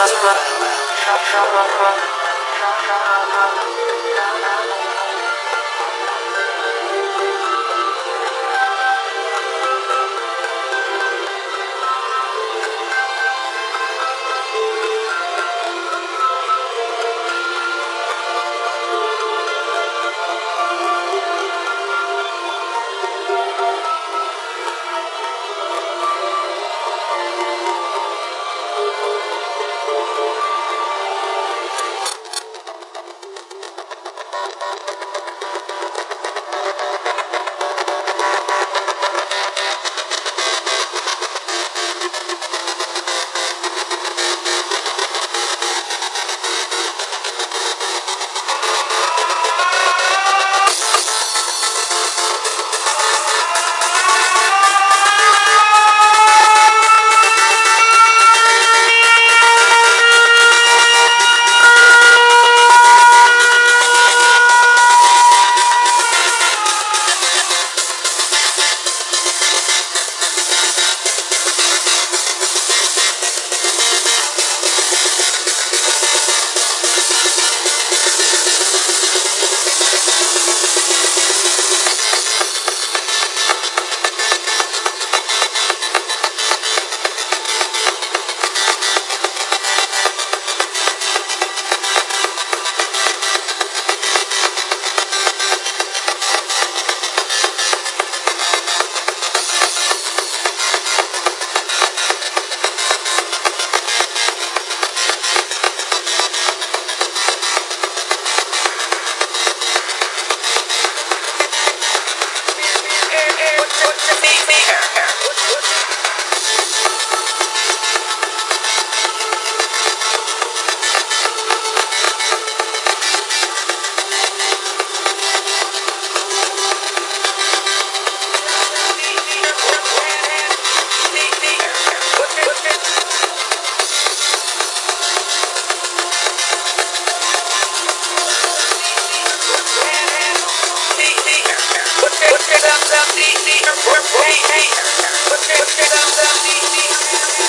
Thank you. Beatmaker. Put your thumbs up,